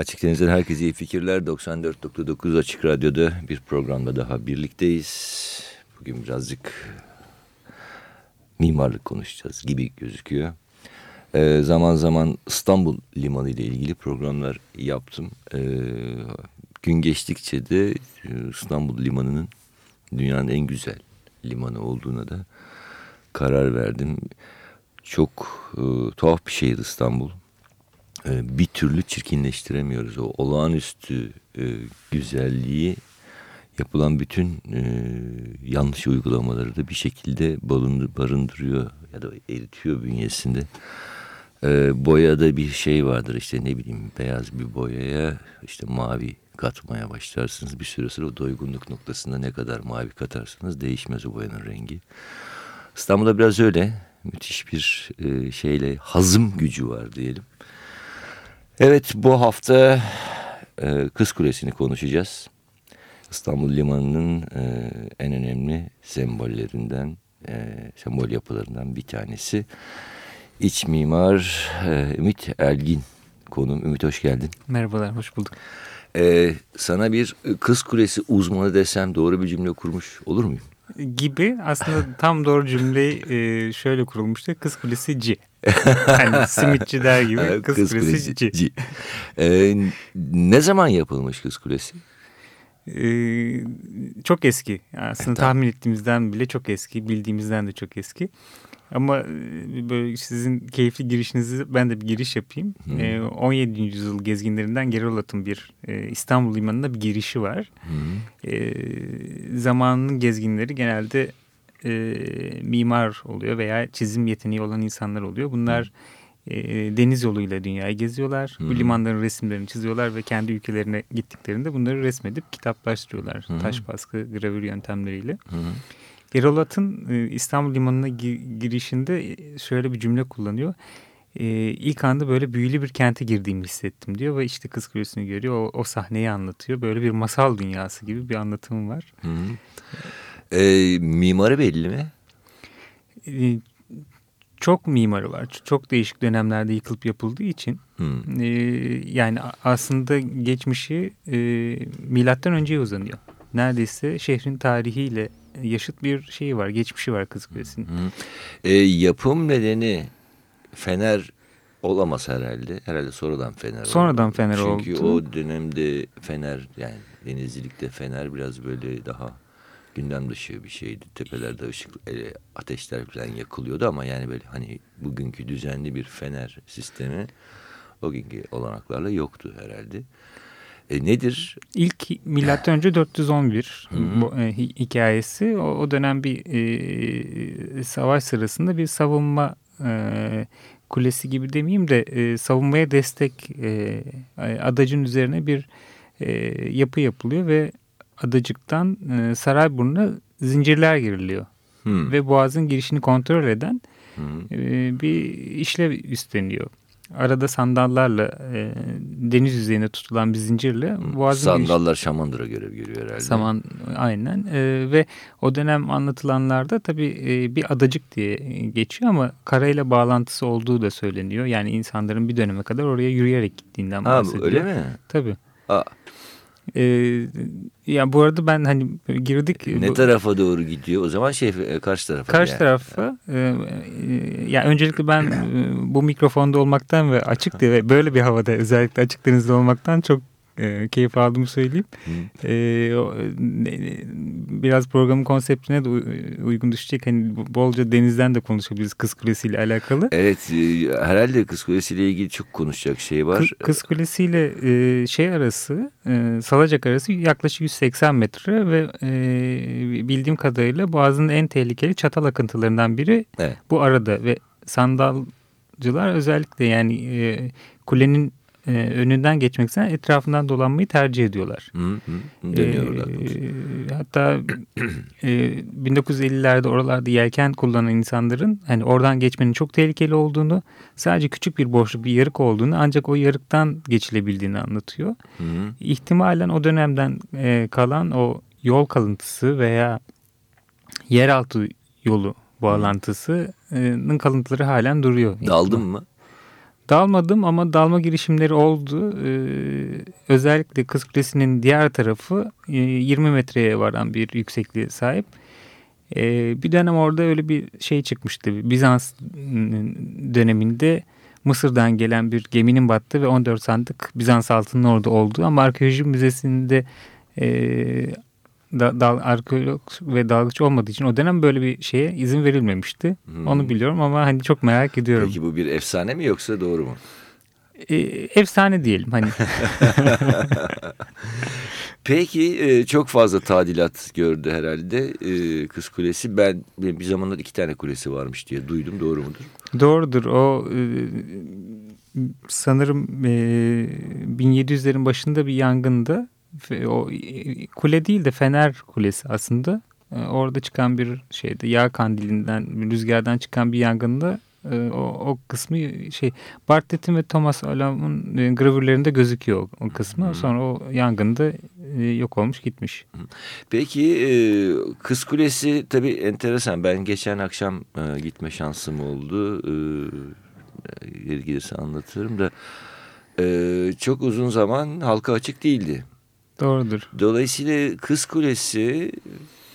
Açık Deniz'den herkese iyi fikirler. 94.9 Açık Radyo'da bir programda daha birlikteyiz. Bugün birazcık mimarlık konuşacağız gibi gözüküyor. Ee, zaman zaman İstanbul Limanı ile ilgili programlar yaptım. Ee, gün geçtikçe de e, İstanbul Limanı'nın dünyanın en güzel limanı olduğuna da karar verdim. Çok e, tuhaf bir şehir İstanbul. E, bir türlü çirkinleştiremiyoruz. O olağanüstü e, güzelliği yapılan bütün e, yanlış uygulamaları da bir şekilde barındırıyor ya da eritiyor bünyesinde. E, boyada bir şey vardır işte ne bileyim beyaz bir boyaya işte mavi katmaya başlarsınız. Bir süre sonra doygunluk noktasında ne kadar mavi katarsanız değişmez o boyanın rengi. İstanbul'da biraz öyle müthiş bir e, şeyle hazım gücü var diyelim. Evet bu hafta e, Kız Kulesi'ni konuşacağız. İstanbul Limanı'nın e, en önemli sembollerinden, e, sembol yapılarından bir tanesi. İç mimar e, Ümit Elgin konum. Ümit hoş geldin. Merhabalar, hoş bulduk. E, sana bir Kız Kulesi uzmanı desem doğru bir cümle kurmuş olur muyum? Gibi aslında tam doğru cümleyi e, şöyle kurulmuştu. Kız Kulesi C. hani simitçi der gibi Kız, Kız Kulesi, Kulesi C. E, ne zaman yapılmış Kız Kulesi? Ee, çok eski. Aslında e, tahmin ettiğimizden bile çok eski. Bildiğimizden de çok eski. Ama e, böyle sizin keyifli girişinizi ben de bir giriş yapayım. Hmm. E, 17. yüzyıl gezginlerinden Gerolat'ın bir e, İstanbul Limanı'nda bir girişi var. Hmm. E, zamanının gezginleri genelde e, mimar oluyor veya çizim yeteneği olan insanlar oluyor. Bunlar... Hmm e, deniz yoluyla dünyayı geziyorlar. Hı. Bu limanların resimlerini çiziyorlar ve kendi ülkelerine gittiklerinde bunları resmedip kitaplaştırıyorlar. -hı. Taş baskı, gravür yöntemleriyle. Hı -hı. Gerolat'ın e, İstanbul Limanı'na girişinde şöyle bir cümle kullanıyor. E, ilk anda böyle büyülü bir kente girdiğimi hissettim diyor ve işte Kız Kulesi'ni görüyor. O, o sahneyi anlatıyor. Böyle bir masal dünyası gibi bir anlatım var. Hı -hı. E, mimarı belli mi? E, çok mimarı var. Çok değişik dönemlerde yıkılıp yapıldığı için hmm. e, yani aslında geçmişi e, milattan önceye uzanıyor. Neredeyse şehrin tarihiyle yaşıt bir şeyi var, geçmişi var Kızılkulesi'nin. Hmm. E, yapım nedeni Fener olamaz herhalde. Herhalde sonradan Fener Sonradan oldu. Fener Çünkü oldu. Çünkü o dönemde Fener yani denizcilikte Fener biraz böyle daha gündem dışı bir şeydi. Tepelerde ışık, e, ateşler falan yakılıyordu ama yani böyle hani bugünkü düzenli bir fener sistemi o günkü olanaklarla yoktu herhalde. E, nedir? İlk milattan önce 411 bu, e, hikayesi. O, o dönem bir e, savaş sırasında bir savunma e, kulesi gibi demeyeyim de e, savunmaya destek e, adacın üzerine bir e, yapı yapılıyor ve adacıktan e, Sarayburnu'na zincirler giriliyor. Hmm. Ve boğazın girişini kontrol eden hmm. e, bir işlev üstleniyor. Arada sandallarla e, deniz yüzeyine tutulan bir zincirle boğazın Sandallar giriş... Şamandır'a görev görüyor herhalde. Saman aynen e, ve o dönem anlatılanlarda tabii e, bir adacık diye geçiyor ama karayla bağlantısı olduğu da söyleniyor. Yani insanların bir döneme kadar oraya yürüyerek gittiğinden bahsediyor. Ha, öyle mi? Tabii. Aa. Ee, ya bu arada ben hani girdik. Ne bu, tarafa doğru gidiyor? O zaman şey e, karşı tarafa. Karşı yani. tarafa. E, e, ya öncelikle ben e, bu mikrofonda olmaktan ve açık ve böyle bir havada özellikle açık denizde olmaktan çok e, keyif aldığımı söyleyeyim. E, o, ne- biraz programın konseptine de uy- uygun düşecek. Hani bolca denizden de konuşabiliriz Kız Kulesi ile alakalı. Evet e, herhalde Kız Kulesi ile ilgili çok konuşacak şey var. Kı- Kız Kulesi ile e, şey arası, e, Salacak arası yaklaşık 180 metre ve e, bildiğim kadarıyla Boğaz'ın en tehlikeli çatal akıntılarından biri Evet. bu arada ve sandalcılar özellikle yani e, kulenin e, önünden geçmek için etrafından dolanmayı tercih ediyorlar. Hı, hı, dönüyorlar. Ee, hatta e, 1950'lerde oralarda yelken kullanan insanların hani oradan geçmenin çok tehlikeli olduğunu, sadece küçük bir boşluk, bir yarık olduğunu ancak o yarıktan geçilebildiğini anlatıyor. Hı hı. İhtimalen o dönemden e, kalan o yol kalıntısı veya yeraltı yolu bağlantısının kalıntıları halen duruyor. Daldın mı? Dalmadım ama dalma girişimleri oldu. Ee, özellikle Kız Kulesi'nin diğer tarafı e, 20 metreye varan bir yüksekliğe sahip. Ee, bir dönem orada öyle bir şey çıkmıştı. Bizans döneminde Mısır'dan gelen bir geminin battığı ve 14 sandık Bizans altının orada olduğu ama arkeoloji müzesinde e, da, dal, arkeolog ve dalgıç olmadığı için o dönem böyle bir şeye izin verilmemişti. Hmm. Onu biliyorum ama hani çok merak ediyorum. Peki bu bir efsane mi yoksa doğru mu? e, efsane diyelim hani Peki e, çok fazla tadilat gördü herhalde e, Kız Kulesi. Ben bir zamanlar iki tane kulesi varmış diye duydum doğru mudur? doğrudur o e, sanırım e, 1700'lerin başında bir yangında o e, kule değil de Fener Kulesi aslında E, orada çıkan bir şeyde yağ kandilinden rüzgardan çıkan bir yangında e, o, o kısmı şey Bartlet'in ve Thomas Alam'ın e, gravürlerinde gözüküyor o, o kısmı sonra o yangında e, yok olmuş gitmiş. Peki e, Kız Kulesi tabii enteresan. Ben geçen akşam e, gitme şansım oldu. E, yeri gelirse anlatırım da e, çok uzun zaman halka açık değildi. Doğrudur. Dolayısıyla Kız Kulesi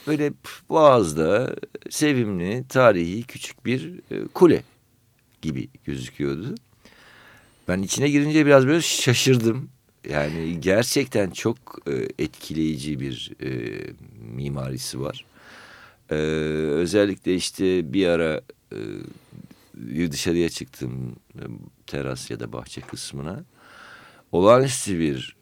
böyle Boğaz'da sevimli, tarihi küçük bir e, kule gibi gözüküyordu. Ben içine girince biraz böyle şaşırdım. Yani gerçekten çok e, etkileyici bir e, mimarisi var. Özellikle işte bir ara dışarıya çıktım teras ya da bahçe kısmına. Olağanüstü bir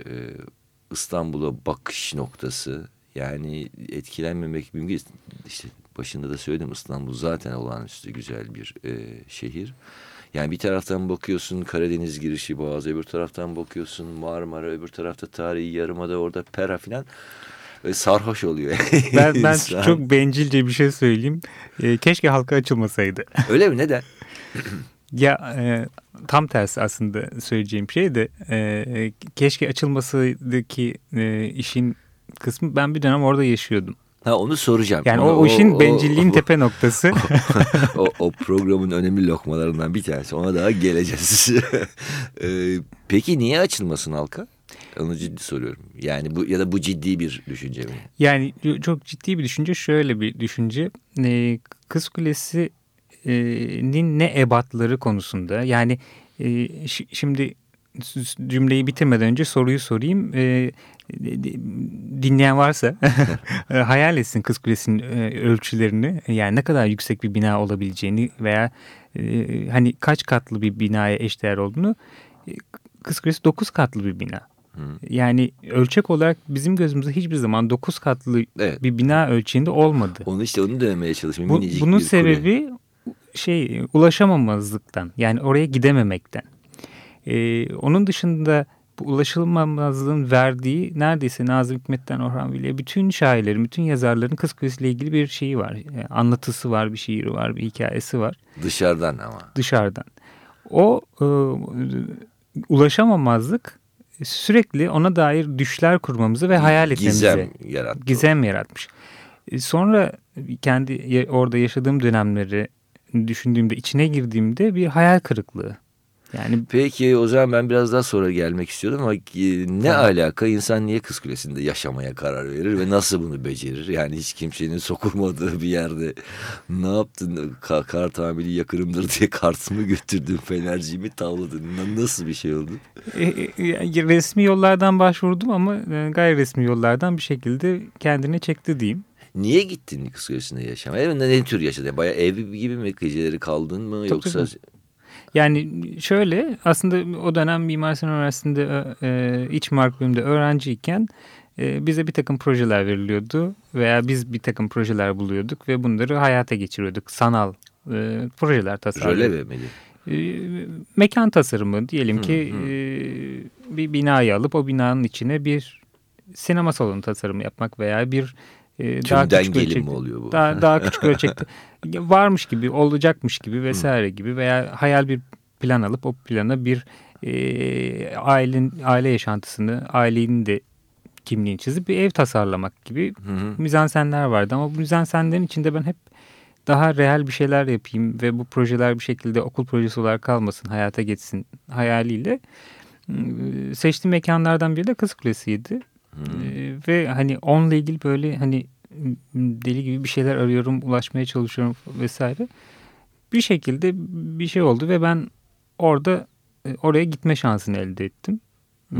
İstanbul'a bakış noktası. Yani etkilenmemek mümkün. İşte başında da söyledim İstanbul zaten olağanüstü güzel bir e, şehir. Yani bir taraftan bakıyorsun Karadeniz girişi Boğaz, öbür taraftan bakıyorsun Marmara, öbür tarafta tarihi yarımada orada Pera filan. Ve sarhoş oluyor. Ben, ben çok bencilce bir şey söyleyeyim. E, keşke halka açılmasaydı. Öyle mi? Neden? Ya e, tam tersi aslında söyleyeceğim şey de e, keşke açılmasaydı ki e, işin kısmı ben bir dönem orada yaşıyordum. Ha onu soracağım. Yani o, o işin o- bencilliğin o- tepe noktası. o, o programın önemli lokmalarından bir tanesi. Ona daha geleceğiz. Ee, peki niye açılmasın halka? Onu ciddi soruyorum. Yani bu ya da bu ciddi bir düşünce mi? yani çok ciddi bir düşünce şöyle bir düşünce. E, Kız Kulesi'nin ne ebatları konusunda yani e, şi- şimdi cümleyi bitirmeden önce soruyu sorayım. E, dinleyen varsa hayal etsin Kız Kulesi'nin ölçülerini yani ne kadar yüksek bir bina olabileceğini veya e, hani kaç katlı bir binaya eşdeğer olduğunu Kız Kulesi 9 katlı bir bina. Yani ölçek olarak bizim gözümüzde hiçbir zaman 9 katlı Evet. bir bina ölçeğinde olmadı. Onu işte onu demeye çalışıyorum. Bu- bunun kule. Şey ulaşamamazlıktan yani oraya gidememekten. Ee, onun dışında bu ulaşılmamazlığın verdiği neredeyse Nazım Hikmet'ten Orhan Veli'ye bütün şairlerin, bütün yazarların Kız Kulesi ile ilgili bir şeyi var. Yani anlatısı var, bir şiiri var, bir hikayesi var Dışarıdan ama. dışarıdan. O e, ulaşamamazlık sürekli ona dair düşler kurmamızı ve hayal etmemizi Gizem yarattı. gizem yaratmış. E, Sonra kendi orada yaşadığım dönemleri düşündüğümde, içine girdiğimde bir hayal kırıklığı. Yani Peki o zaman ben biraz daha sonra gelmek istiyordum ama e, ne alaka insan niye Kız Kulesi'nde yaşamaya karar verir ve nasıl bunu becerir? Yani hiç kimsenin sokulmadığı bir yerde ne yaptın? Ka kar tamiri yakınımdır diye kartımı götürdün, fenerciğimi tavladın. Na- Nasıl bir şey oldu? e, e, resmi yollardan başvurdum ama e, gayri resmi yollardan bir şekilde kendine çekti diyeyim. Niye gittin Kız Kulesi'nde yaşamaya? Evet, ne tür yaşadın? Bayağı ev gibi mi? Geceleri kaldın mı? Tabii, Yoksa tabii. Yani şöyle aslında o dönem Mimar Sinan Üniversitesi'nde e, iç mimar bölümünde öğrenciyken e, bize bir takım projeler veriliyordu veya biz bir takım projeler buluyorduk ve bunları hayata geçiriyorduk. Sanal e, projeler röle tasarlıyorduk. vermeli. E, mekan tasarımı diyelim ki Hı, hı. e, bir binayı alıp o binanın içine bir sinema salonu tasarımı yapmak veya bir e, daha Tümden küçük gelin mi ölçekli, oluyor bu? daha, daha küçük ölçekte varmış gibi olacakmış gibi vesaire gibi veya hayal bir plan alıp o plana bir e, ailenin aile yaşantısını ailenin de kimliğini çizip bir ev tasarlamak gibi Hı hı. mizansenler vardı ama bu mizansenlerin içinde ben hep daha real bir şeyler yapayım ve bu projeler bir şekilde okul projesi olarak kalmasın, hayata geçsin hayaliyle ıı, seçtiğim mekanlardan biri de Kız Kulesi'ydi. Ee, ve hani onunla ilgili böyle hani deli gibi bir şeyler arıyorum, ulaşmaya çalışıyorum vesaire. Bir şekilde bir şey oldu ve ben orada e, oraya gitme şansını elde ettim.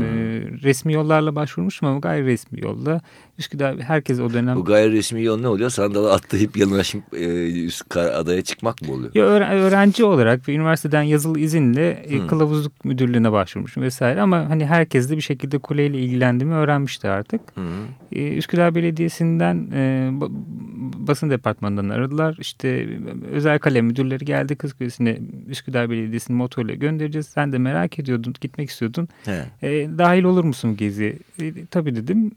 Ee, resmi yollarla başvurmuşum ama gayri resmi yolla. Üsküdar herkes o dönem Bu gayri resmi yol ne oluyor? Sandala atlayıp yanaşıp e, üst adaya çıkmak mı oluyor? Ya öğren- öğrenci olarak ve üniversiteden yazılı izinle e, Hmm. kılavuzluk müdürlüğüne başvurmuşum vesaire ama hani herkes de bir şekilde kuleyle ilgilendiğimi öğrenmişti artık. E, Üsküdar Belediyesi'nden e, ba- basın departmanından aradılar. İşte özel kalem müdürleri geldi Kız Kulesi'ne Üsküdar Belediyesi'nin motoruyla göndereceğiz. Sen de merak ediyordun, gitmek istiyordun. He. E, dahil olur musun geziye? E, tabii dedim.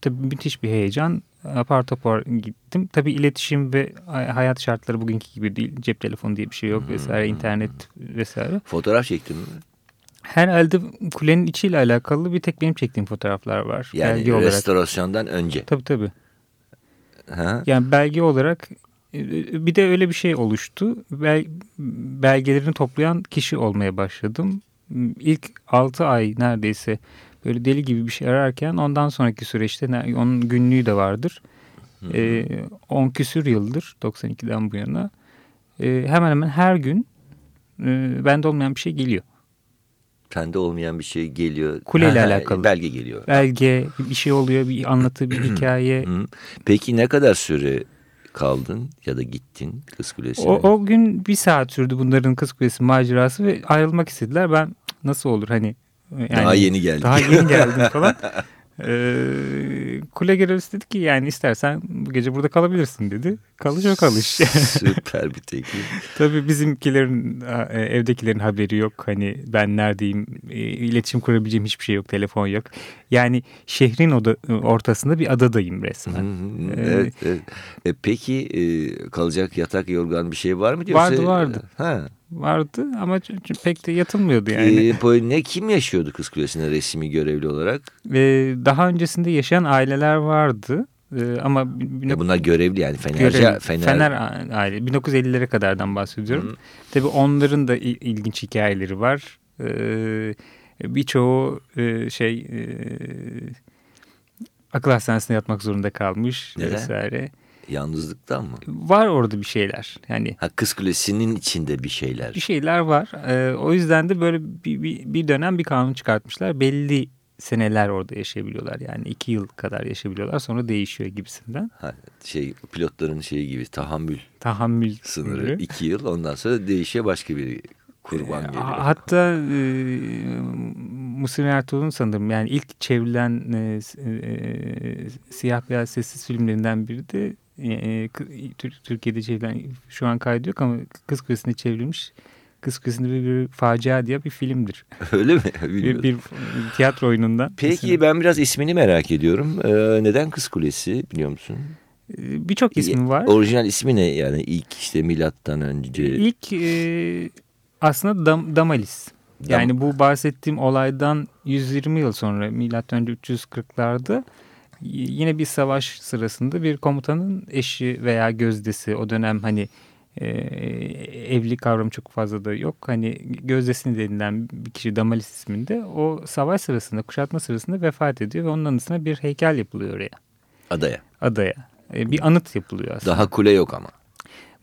Tabii müthiş bir heyecan. Apar topar gittim. Tabii iletişim ve hay- hayat şartları bugünkü gibi değil. Cep telefonu diye bir şey yok vesaire. internet vesaire. Fotoğraf çektin mi? Herhalde kulenin içiyle alakalı bir tek benim çektiğim fotoğraflar var. Yani belge olarak. restorasyondan önce. Tabii tabii. Ha? Yani belge olarak e, bir de öyle bir şey oluştu. Bel, belgelerini toplayan kişi olmaya başladım. İlk 6 ay neredeyse böyle deli gibi bir şey ararken ondan sonraki süreçte onun günlüğü de vardır. 10 küsür yıldır 92'den bu yana e, hemen hemen her gün e, bende olmayan bir şey geliyor. Sende olmayan bir şey geliyor. Kuleyle Ha, alakalı. Belge geliyor. Belge bir şey oluyor bir anlatı bir hikaye. Peki ne kadar süre kaldın ya da gittin Kız Kulesi'ne? O, o gün bir saat sürdü bunların Kız Kulesi macerası ve ayrılmak istediler. Ben "Cık, nasıl olur hani yani Daha yeni geldik. Daha yeni geldim falan. Ee, kule görevlisi dedi ki yani istersen bu gece burada kalabilirsin dedi. Kalış o kalış. Süper bir teklif. Tabii bizimkilerin e, evdekilerin haberi yok. Hani ben neredeyim e, iletişim kurabileceğim hiçbir şey yok. Telefon yok. Yani şehrin oda, ortasında bir adadayım resmen. Ee, evet, evet. E, peki e, kalacak yatak yorgan bir şey var mı? Vardı, vardı. Ha. Vardı ama pek de yatılmıyordu yani. E, bu ne kim yaşıyordu Kız Kulesi'nde resmi görevli olarak? Ve daha öncesinde yaşayan aileler vardı. Ee, ama E, bunlar görevli yani Fenerci, görev- Fener, Fener aile 1950'lere kadardan bahsediyorum. Hı. Tabii onların da il- ilginç hikayeleri var. Ee, birçoğu e, şey e, akıl hastanesine yatmak zorunda kalmış Neden? vesaire. Yalnızlıktan mı? Var orada bir şeyler. Yani Ha Kız Kulesi'nin içinde bir şeyler. bir şeyler var. Ee, o yüzden de böyle bir, bir, bir dönem bir kanun çıkartmışlar. Belli seneler orada yaşayabiliyorlar. Yani iki yıl kadar yaşayabiliyorlar. Sonra değişiyor gibisinden. Ha, şey pilotların şeyi gibi tahammül Tahammül sınırı sınırı. iki yıl ondan sonra değişiyor başka bir kurban geliyor. Ha- Hatta e, Muhsin Ertuğrul'un sanırım yani ilk çevrilen e, s- e, siyah beyaz sessiz filmlerinden biri de e, Kı- Tür- Türkiye'de çevrilen şu an kaydı yok ama Kız Kulesi'ne çevrilmiş. Kız Kulesi'nde bir, bir facia diye bir filmdir. Öyle mi? Bir, bir tiyatro oyunundan. Peki ben biraz ismini merak ediyorum. Ee, neden Kız Kulesi biliyor musun? E, Birçok ismi var. Orijinal ismi ne yani ilk işte milattan önce? İlk e, aslında Dam, Damalis. Yani bu bahsettiğim olaydan 120 yıl sonra milattan önce 340'larda y- yine bir savaş sırasında bir komutanın eşi veya gözdesi o dönem hani e, evlilik kavramı çok fazla da yok. Hani gözdesini denilen bir kişi Damalis isminde o savaş sırasında kuşatma sırasında vefat ediyor ve onun anısına bir heykel yapılıyor oraya. Adaya. Adaya. E, bir anıt yapılıyor aslında. Daha kule yok ama.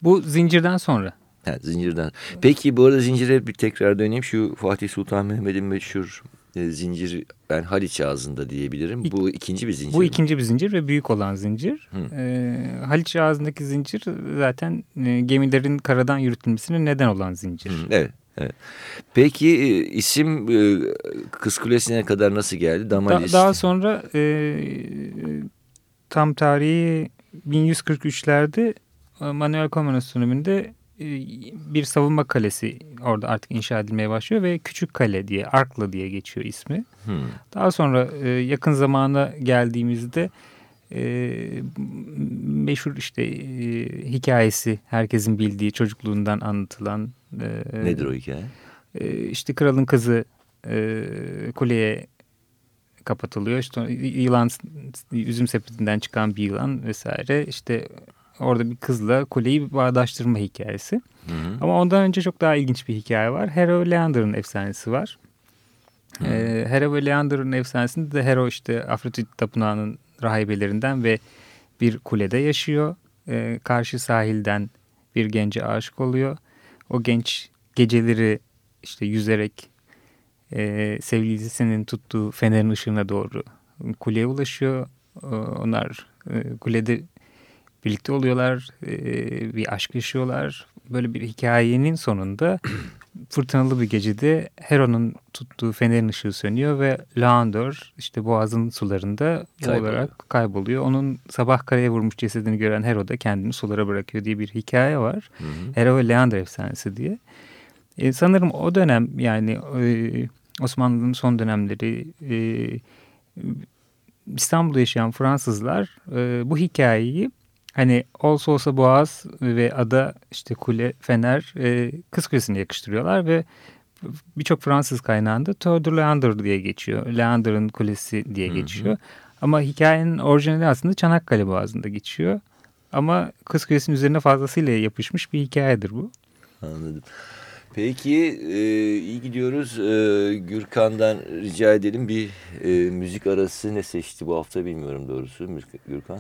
Bu zincirden sonra. Ha, zincirden. Peki bu arada zincire bir tekrar döneyim. Şu Fatih Sultan Mehmet'in meşhur zincir ben Haliç ağzında diyebilirim. İk, bu ikinci bir zincir. Bu mi? ikinci bir zincir ve büyük olan zincir. E, Haliç ağzındaki zincir zaten e, gemilerin karadan yürütülmesine neden olan zincir. Hı, evet. Evet. Peki e, isim e, Kız Kulesi'ne kadar nasıl geldi? Damalis. Da, daha sonra e, tam tarihi 1143'lerde Manuel döneminde e, bir savunma kalesi orada artık inşa edilmeye başlıyor ve Küçük Kale diye, Arkla diye geçiyor ismi. Hmm. Daha sonra e, yakın zamana geldiğimizde e, meşhur işte e, hikayesi herkesin bildiği çocukluğundan anlatılan. E, Nedir o hikaye? E, işte kralın kızı e, kuleye kapatılıyor. İşte yılan üzüm sepetinden çıkan bir yılan vesaire. İşte orada bir kızla kuleyi bağdaştırma hikayesi. Hı hı. Ama ondan önce çok daha ilginç bir hikaye var. Hero Leander'ın efsanesi var. Ee, Hero ve Leander'ın efsanesinde de Hero işte Afrodit tapınağının rahibelerinden ve bir kulede yaşıyor. Ee, karşı sahilden bir gence aşık oluyor. O genç geceleri işte yüzerek e, sevgilisinin tuttuğu fenerin ışığına doğru kuleye ulaşıyor. E, onlar e, kulede birlikte oluyorlar, e, bir aşk yaşıyorlar. Böyle bir hikayenin sonunda fırtınalı bir gecede Hero'nun tuttuğu fenerin ışığı sönüyor ve Leander işte boğazın sularında Kayboluyor. olarak kayboluyor. Onun sabah karaya vurmuş cesedini gören Hero da kendini sulara bırakıyor diye bir hikaye var. Hı hı. Hero ve Leander efsanesi diye. E, sanırım o dönem yani e, Osmanlı'nın son dönemleri e, İstanbul'da yaşayan Fransızlar e, bu hikayeyi hani olsa olsa Boğaz ve ada işte kule fener e, kız kulesine yakıştırıyorlar ve birçok Fransız kaynağında de Leander diye geçiyor. Leander'ın kulesi diye geçiyor. Hı hı. Ama hikayenin orijinali aslında Çanakkale Boğazı'nda geçiyor. Ama Kız Kulesi'nin üzerine fazlasıyla yapışmış bir hikayedir bu. Anladım. Peki e, iyi gidiyoruz. E, Gürkan'dan rica edelim bir e, müzik arası ne seçti bu hafta bilmiyorum doğrusu Gürkan.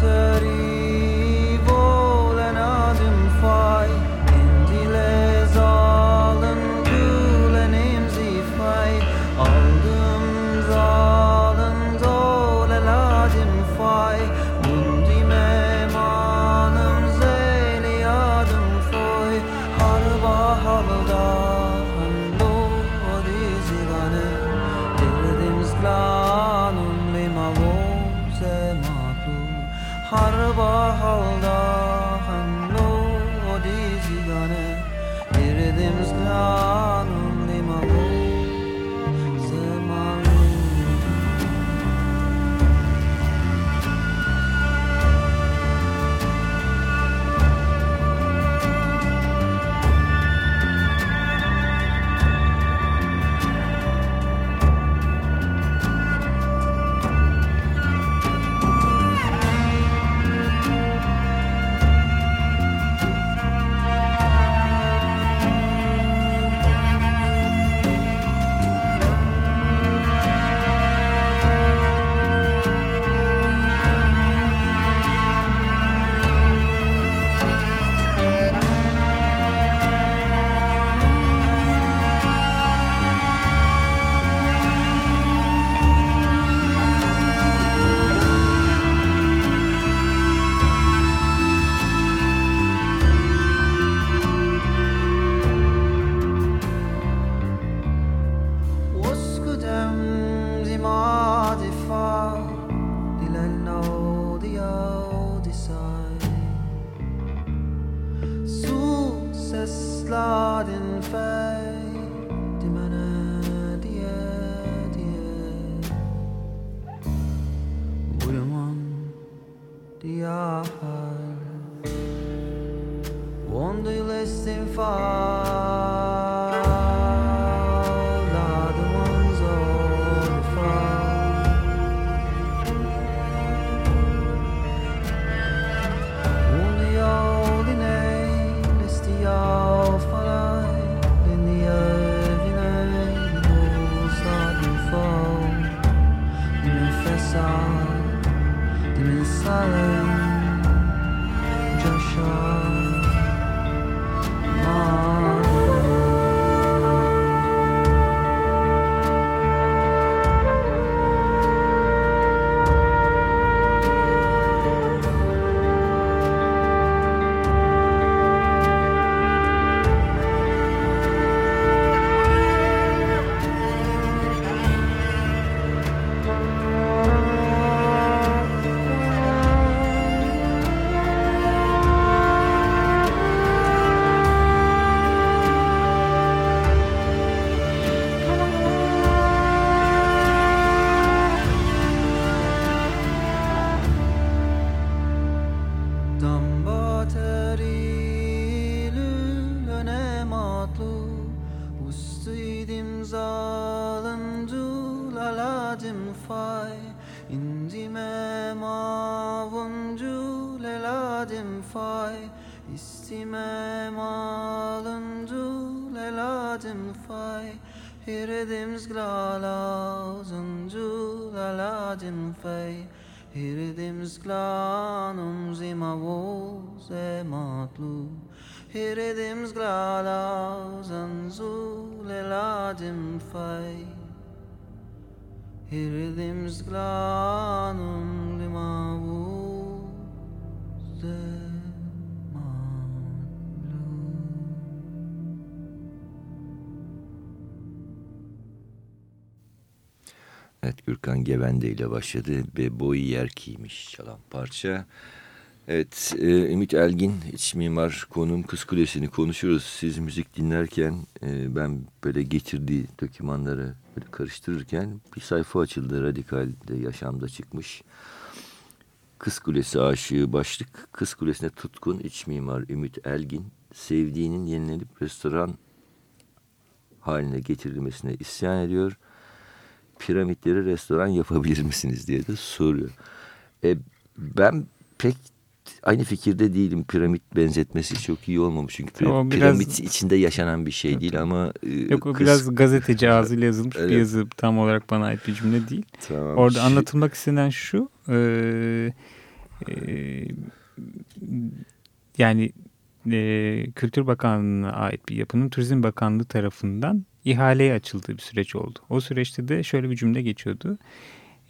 water laladim fay İndime mavuncu leladim fay. İstime malundu leladim fay. Hiredim zglala zundu laladim fay. Hiredim zglanum zima voz e matlu. Hiredim zglala zanzu leladim fay Hiredim zglanum lima voz e matlu Evet Gürkan Gevende ile başladı ve boyu yer giymiş çalan parça. Evet e, Ümit Elgin iç mimar konum Kız Kulesi'ni konuşuyoruz. Siz müzik dinlerken e, ben böyle getirdiği dokümanları böyle karıştırırken bir sayfa açıldı. Radikal'de yaşamda çıkmış. Kız Kulesi aşığı başlık. Kız Kulesi'ne tutkun iç mimar Ümit Elgin sevdiğinin yenilenip restoran haline getirilmesine isyan ediyor piramitleri restoran yapabilir misiniz diye de soruyor. E, ben pek aynı fikirde değilim. Piramit benzetmesi çok iyi olmamış. Çünkü pir- O biraz- piramit içinde yaşanan bir şey değil ama... e, Yok o kız- biraz gazeteci ağzıyla yazılmış bir yazı. Tam olarak bana ait bir cümle değil. Tamam. Orada Şey- anlatılmak istenen şu. e, e, yani e, Kültür Bakanlığı'na ait bir yapının Turizm Bakanlığı tarafından ihaleye açıldığı bir süreç oldu. O süreçte de şöyle bir cümle geçiyordu.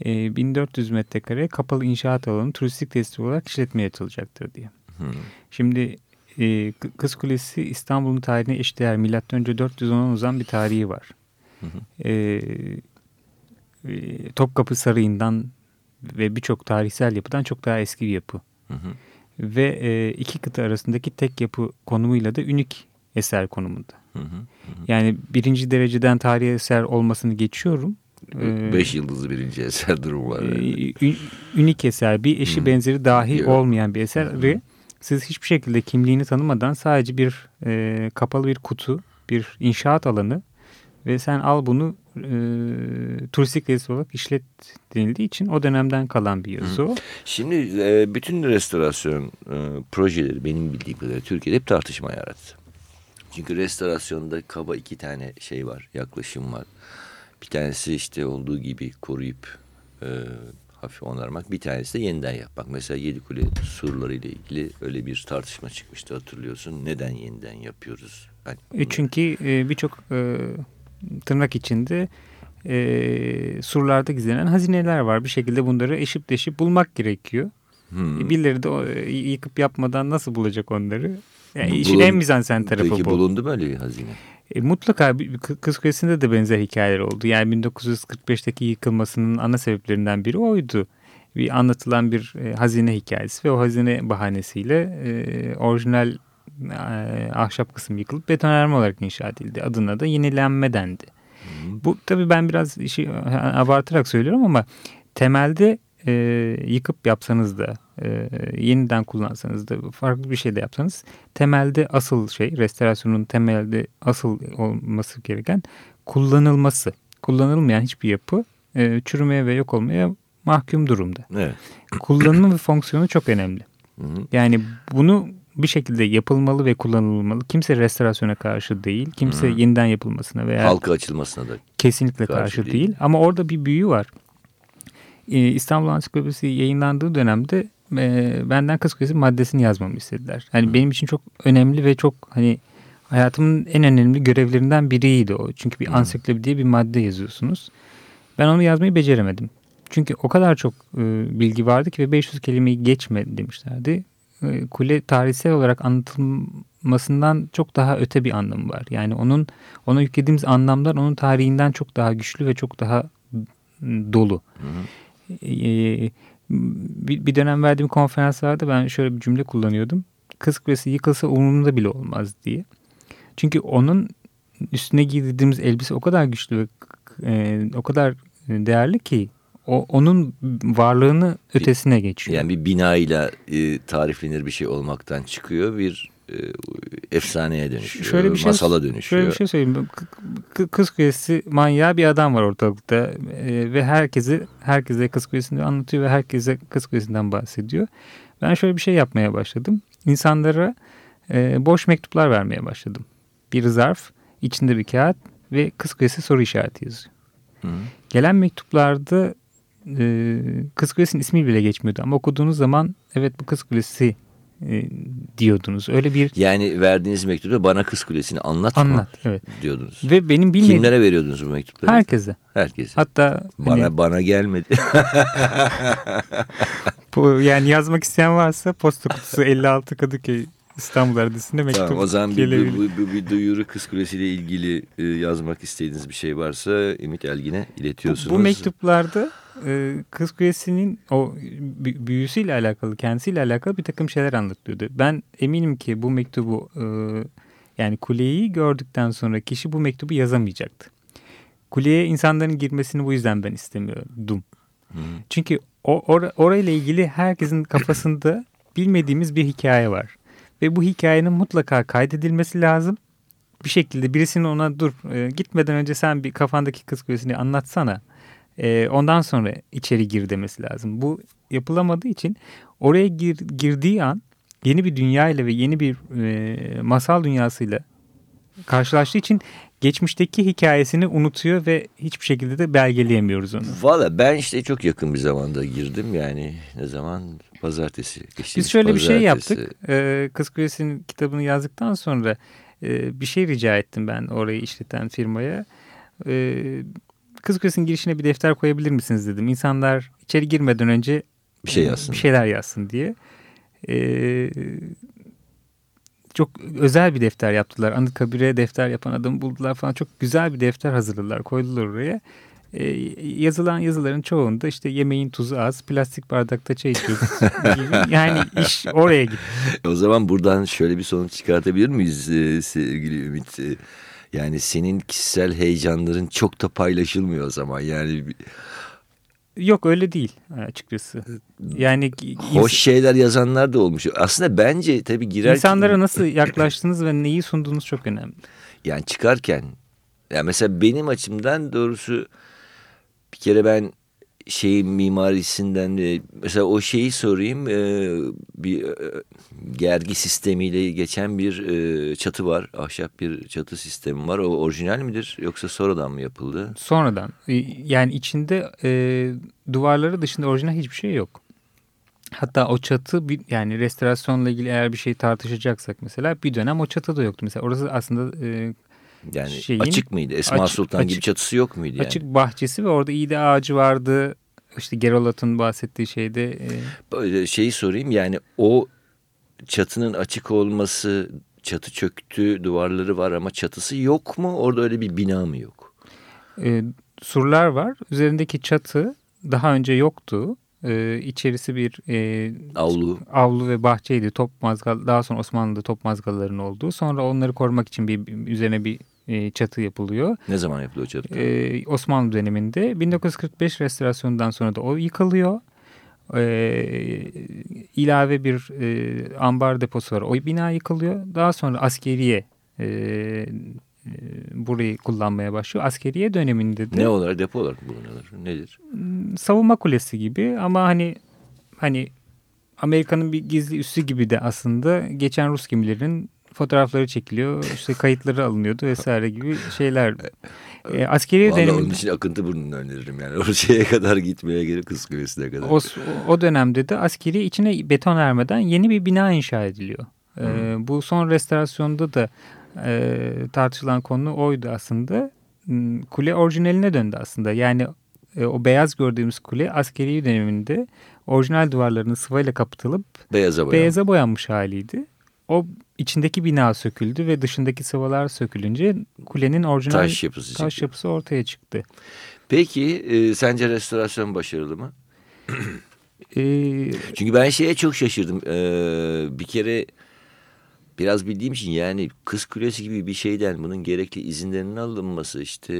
E, 1400 metrekare kapalı inşaat alanı turistik tesis olarak işletmeye açılacaktır diye. Hı. Şimdi e, Kız Kulesi İstanbul'un tarihine eşdeğer milattan önce 410'a uzan bir tarihi var. Hı hı. E, e, Topkapı Sarayı'ndan ve birçok tarihsel yapıdan çok daha eski bir yapı. Hı hı. Ve e, iki kıta arasındaki tek yapı konumuyla da unik eser konumunda. Hı hı. Yani birinci dereceden tarihi eser olmasını geçiyorum. E, Beş yıldızlı birinci eser durumu var. e, ü- unik eser, bir eşi Hı. benzeri dahi Yok. olmayan bir eseri siz hiçbir şekilde kimliğini tanımadan sadece bir e, kapalı bir kutu, bir inşaat alanı ve sen al bunu e, turistik tesis olarak işlet denildiği için o dönemden kalan bir yazı o. Şimdi e, bütün restorasyon e, projeleri benim bildiğim kadarıyla Türkiye'de hep tartışma yarattı. Çünkü restorasyonda kaba iki tane şey var, yaklaşım var. Bir tanesi işte olduğu gibi koruyup e, hafif onarmak. Bir tanesi de yeniden yapmak. Mesela Yedikule surları ile ilgili öyle bir tartışma çıkmıştı hatırlıyorsun. Neden yeniden yapıyoruz? Hani çünkü e, birçok e, tırnak içinde e, surlarda gizlenen hazineler var. Bir şekilde bunları eşip deşip bulmak gerekiyor. Hmm. E, birileri de o, e, yıkıp yapmadan nasıl bulacak onları? Yani işin bulun- en mizansen tarafı Peki bu. bulundu mu öyle bir hazine? E, mutlaka Kız Kulesi'nde de benzer hikayeler oldu. Yani 1945'teki yıkılmasının ana sebeplerinden biri oydu. Bir anlatılan bir e, hazine hikayesi ve o hazine bahanesiyle e, orijinal e, ahşap kısım yıkılıp betonarme olarak inşa edildi. Adına da yenilenme dendi. Bu tabii ben biraz işi abartarak söylüyorum ama temelde e, yıkıp yapsanız da e, yeniden kullansanız da farklı bir şey de yapsanız temelde asıl şey restorasyonun temelde asıl olması gereken kullanılması. Kullanılmayan hiçbir yapı e, çürümeye ve yok olmaya mahkum durumda. Evet. Kullanımı ve fonksiyonu çok önemli. Hı hı. Yani bunu bir şekilde yapılmalı ve kullanılmalı. Kimse restorasyona karşı değil. Kimse Hı. yeniden yapılmasına veya Halka açılmasına da. kesinlikle karşı karşı, değil. değil. Ama orada bir büyü var. Ee, İstanbul Ansiklopedisi yayınlandığı dönemde e, benden Kız Kulesi maddesini yazmamı istediler. Hani benim için çok önemli ve çok hani hayatımın en önemli görevlerinden biriydi o. Çünkü bir ansiklopedi diye bir madde yazıyorsunuz. Ben onu yazmayı beceremedim. Çünkü o kadar çok e, bilgi vardı ki ve 500 kelimeyi geçme demişlerdi. E, kule tarihsel olarak anlatılmasından çok daha öte bir anlamı var. Yani onun ona yüklediğimiz anlamlar onun tarihinden çok daha güçlü ve çok daha m, dolu. Hı hı. E, bir, bir dönem verdiğim konferanslarda ben şöyle bir cümle kullanıyordum. Kız Kulesi yıkılsa umurumda bile olmaz diye. Çünkü onun üstüne giydirdiğimiz elbise o kadar güçlü ve e, o kadar değerli ki o onun varlığını ötesine geçiyor. Yani bir binayla e, tariflenir bir şey olmaktan çıkıyor. Bir efsaneye dönüşüyor. Şöyle bir şey, masala dönüşüyor. Şöyle bir şey söyleyeyim. Kız Kulesi manyağı bir adam var ortalıkta E, ve herkesi herkese Kız Kulesi'ni anlatıyor ve herkese Kız Kulesi'nden bahsediyor. Ben şöyle bir şey yapmaya başladım. İnsanlara e, boş mektuplar vermeye başladım. Bir zarf, içinde bir kağıt ve Kız Kulesi soru işareti yazıyor. Hı. Gelen mektuplarda e, Kız Kulesi'nin ismi bile geçmiyordu ama okuduğunuz zaman evet bu Kız Kulesi e, diyordunuz. Öyle bir Yani verdiğiniz mektupta bana Kız Kulesi'ni anlatma anlat. Evet. diyordunuz. Ve benim bilmediğim Kimlere veriyordunuz bu mektupları? herkese. Herkese. Hatta Bana hani bana gelmedi. bu, yani yazmak isteyen varsa posta kutusu 56 Kadıköy İstanbul adresinde mektup tamam, o zaman bir, bu, bu bir duyuru Kız Kulesi ile ilgili e, yazmak istediğiniz bir şey varsa Ümit Elgin'e iletiyorsunuz. Bu, bu mektuplarda e, Kız Kulesi'nin o bü- büyüsüyle alakalı, kendisiyle alakalı bir takım şeyler anlatıyordu. Ben eminim ki bu mektubu e, yani kuleyi gördükten sonra kişi bu mektubu yazamayacaktı. Kuleye insanların girmesini bu yüzden ben istemiyordum. Hı. Çünkü o or- orayla ilgili herkesin kafasında bilmediğimiz bir hikaye var. Ve bu hikayenin mutlaka kaydedilmesi lazım. Bir şekilde birisinin ona dur e, gitmeden önce sen bir kafandaki kız kulesini anlatsana. E, ondan sonra içeri gir demesi lazım. Bu yapılamadığı için oraya gir, girdiği an yeni bir dünya ile ve yeni bir e, masal dünyasıyla karşılaştığı için geçmişteki hikayesini unutuyor ve hiçbir şekilde de belgeleyemiyoruz onu. Valla ben işte çok yakın bir zamanda girdim yani ne zaman pazartesi. Biz şöyle bir şey pazartesi. yaptık. Ee, Kız Kulesi'nin kitabını yazdıktan sonra e, bir şey rica ettim ben orayı işleten firmaya. Ee, Kız Kulesi'nin girişine bir defter koyabilir misiniz dedim. İnsanlar içeri girmeden önce Bir şey yazsın. Bir şeyler yazsın diye. Ee, çok özel bir defter yaptılar. Anıtkabir'e defter yapan adamı buldular falan. Çok güzel bir defter hazırladılar. Koydular oraya. Ee, yazılan yazıların çoğunda işte yemeğin tuzu az, plastik bardakta çay içiyoruz gibi. Yani iş oraya gitti. O zaman buradan şöyle bir sonuç çıkartabilir miyiz e, sevgili Ümit? E, Yani senin kişisel heyecanların çok da paylaşılmıyor o zaman. Yani Yok öyle değil açıkçası. Yani hoş şeyler yazanlar da olmuş. Aslında bence tabii girerken... insanlara nasıl yaklaştığınız ve neyi sunduğunuz çok önemli. Yani çıkarken... Yani mesela benim açımdan doğrusu bir kere ben şeyin mimarisinden de mesela o şeyi sorayım e, bir e, gergi sistemiyle geçen bir e, çatı var ahşap bir çatı sistemi var o orijinal midir yoksa sonradan mı yapıldı? Sonradan yani içinde duvarları dışında orijinal hiçbir şey yok. Hatta o çatı yani restorasyonla ilgili eğer bir şey tartışacaksak mesela bir dönem o çatı da yoktu. Mesela orası aslında Yani Şeyin- açık mıydı Esma açık- Sultan gibi açık- çatısı yok muydu yani? açık bahçesi ve orada iğde ağacı vardı. İşte Gerolat'ın bahsettiği şeyde e, şeyi sorayım yani o çatının açık olması çatı çöktü duvarları var ama çatısı yok mu orada öyle bir bina mı yok? e, surlar var. Üzerindeki çatı daha önce yoktu. E, içerisi bir e, Avlu. avlu ve bahçeydi. Top mazgal daha sonra Osmanlı'da top mazgallarının olduğu. Sonra onları korumak için bir üzerine bir e, çatı yapılıyor. Ne zaman yapılıyor çatı? E, Osmanlı döneminde 1945 restorasyonundan sonra da o yıkılıyor. E, ilave bir e, ambar deposu var. O bina yıkılıyor. Daha sonra askeriye e, e, burayı kullanmaya başlıyor. Askeriye döneminde de Ne olarak depo olarak bulunuyorlar? Nedir? savunma kulesi gibi ama hani hani Amerika'nın bir gizli üssü gibi de aslında geçen Rus gemilerin fotoğrafları çekiliyor, işte kayıtları alınıyordu vesaire gibi şeyler. E, askeri Vallahi onun döneminde için akıntı burnunu öneririm yani. O şeye kadar gitmeye gerek Kız Kulesi'ne kadar. o, o dönemde de askeri içine beton ermeden yeni bir bina inşa ediliyor. E, bu son restorasyonda da e, tartışılan konu oydu aslında. Kule orijinaline döndü aslında. Yani e, o beyaz gördüğümüz kule askeri döneminde orijinal duvarlarının sıvayla kapatılıp Beyaza boyanmış. beyaza boyanmış haliydi. O içindeki bina söküldü ve dışındaki sıvalar sökülünce kulenin orijinal Taş yapısı taş çıktı. yapısı ortaya çıktı. Peki e, sence restorasyon başarılı mı? Ee, Çünkü ben şeye çok şaşırdım. Ee, bir kere biraz bildiğim için yani Kız Kulesi gibi bir şeyden bunun gerekli izinlerinin alınması işte